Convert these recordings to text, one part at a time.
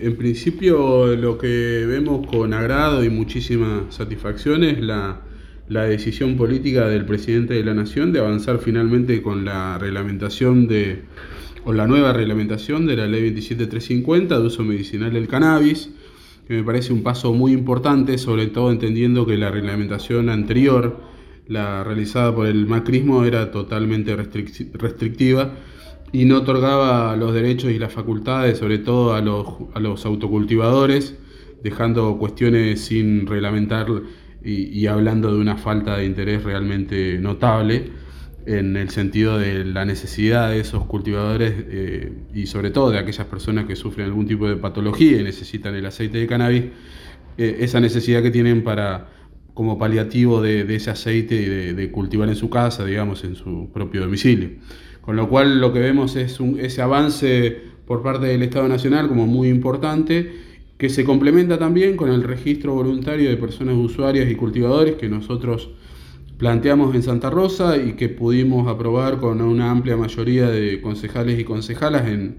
En principio lo que vemos con agrado y muchísima satisfacción es la, decisión política del presidente de la Nación de avanzar finalmente con la reglamentación de, o la nueva reglamentación de la ley 27350 de uso medicinal del cannabis, que me parece un paso muy importante, sobre todo entendiendo que la reglamentación anterior, la realizada por el macrismo, era totalmente restrictiva y no otorgaba los derechos y las facultades, sobre todo a los, a los autocultivadores, dejando cuestiones sin reglamentar y, hablando de una falta de interés realmente notable en el sentido de la necesidad de esos cultivadores eh, y sobre todo de aquellas personas que sufren algún tipo de patología y necesitan el aceite de cannabis, eh, esa necesidad que tienen para como paliativo de, ese aceite y de cultivar en su casa, digamos, en su propio domicilio. Con lo cual lo que vemos es ese avance por parte del Estado Nacional como muy importante, que se complementa también con el registro voluntario de personas usuarias y cultivadores que nosotros planteamos en Santa Rosa y que pudimos aprobar con una amplia mayoría de concejales y concejalas en,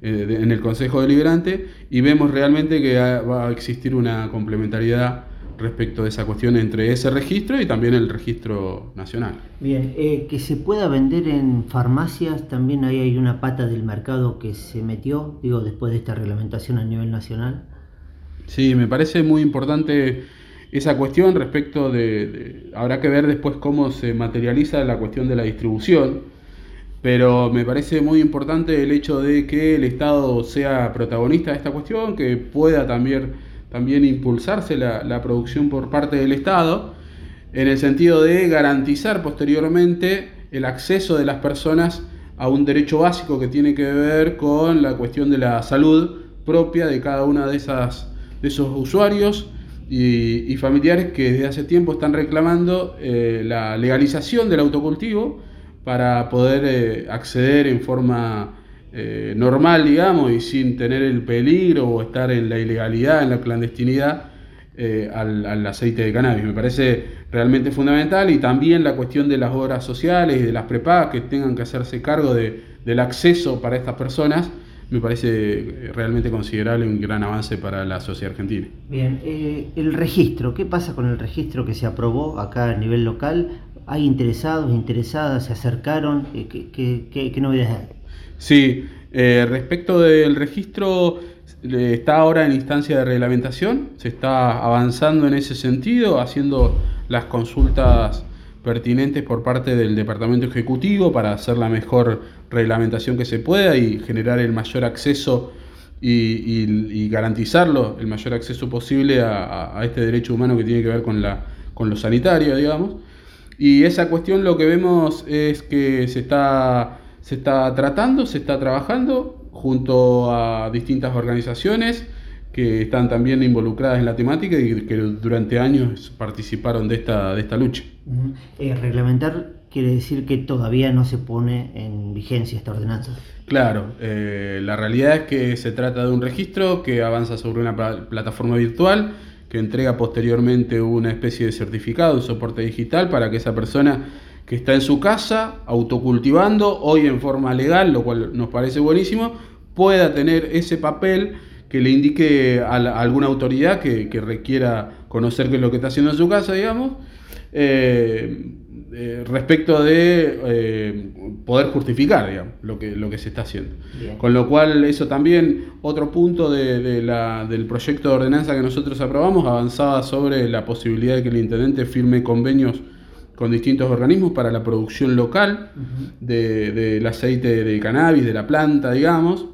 eh, en el Consejo Deliberante. Y vemos realmente que va a existir una complementariedad respecto de esa cuestión entre ese registro y también el registro nacional. Bien, eh, que se pueda vender en farmacias, también ahí hay una pata del mercado que se metió, digo, después de esta reglamentación a nivel nacional. Sí, me parece muy importante esa cuestión respecto de, habrá que ver después cómo se materializa la cuestión de la distribución, pero me parece muy importante el hecho de que el Estado sea protagonista de esta cuestión, que pueda también también impulsarse la, producción por parte del Estado, en el sentido de garantizar posteriormente el acceso de las personas a un derecho básico que tiene que ver con la cuestión de la salud propia de cada una de, esas, de esos usuarios y, familiares que desde hace tiempo están reclamando eh, la legalización del autocultivo para poder eh, acceder en forma eh, normal, digamos, y sin tener el peligro o estar en la ilegalidad, en la clandestinidad, eh, al, aceite de cannabis. Me parece realmente fundamental y también la cuestión de las obras sociales y de las prepagas que tengan que hacerse cargo del acceso para estas personas. Me parece eh, realmente considerable un gran avance para la sociedad argentina. Bien, el registro, ¿qué pasa con el registro que se aprobó acá a nivel local? ¿Hay interesados, interesadas, se acercaron? ¿Qué, qué, qué novedades hay? Sí, eh, respecto del registro, está ahora en instancia de reglamentación, se está avanzando en ese sentido, haciendo las consultas pertinentes por parte del Departamento Ejecutivo para hacer la mejor reglamentación que se pueda y generar el mayor acceso y, garantizarlo, el mayor acceso posible a, este derecho humano que tiene que ver con, la, con lo sanitario, digamos. Y esa cuestión lo que vemos es que se está se está tratando, se está trabajando junto a distintas organizaciones que están también involucradas en la temática y que durante años participaron de esta, de esta lucha. Eh, reglamentar quiere decir que todavía no se pone en vigencia esta ordenanza. Claro, eh, la realidad es que se trata de un registro que avanza sobre una plataforma virtual que entrega posteriormente una especie de certificado, un soporte digital para que esa persona que está en su casa autocultivando, hoy en forma legal, lo cual nos parece buenísimo, pueda tener ese papel que le indique a, alguna autoridad que, requiera conocer qué es lo que está haciendo en su casa, digamos, eh, eh, respecto de eh, poder justificar digamos, lo, que, lo que se está haciendo. Con lo cual, eso también, otro punto de, la, del proyecto de ordenanza que nosotros aprobamos, avanzaba sobre la posibilidad de que el intendente firme convenios con distintos organismos para la producción local del aceite de cannabis, de la planta, digamos.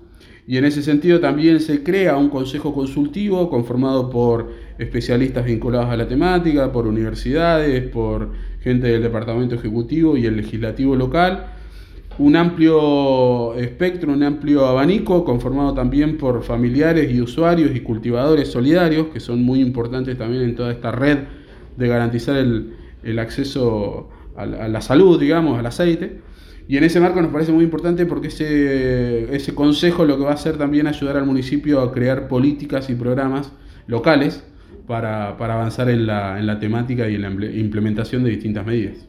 Y en ese sentido también se crea un consejo consultivo conformado por especialistas vinculados a la temática, por universidades, por gente del departamento ejecutivo y el legislativo local. Un amplio espectro, un amplio abanico conformado también por familiares y usuarios y cultivadores solidarios, que son muy importantes también en toda esta red de garantizar el, el acceso a la, salud, digamos, al aceite. Y en ese marco nos parece muy importante porque ese, ese consejo lo que va a hacer también ayudar al municipio a crear políticas y programas locales para, para avanzar en la, en la temática y en la implementación de distintas medidas.